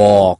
บอก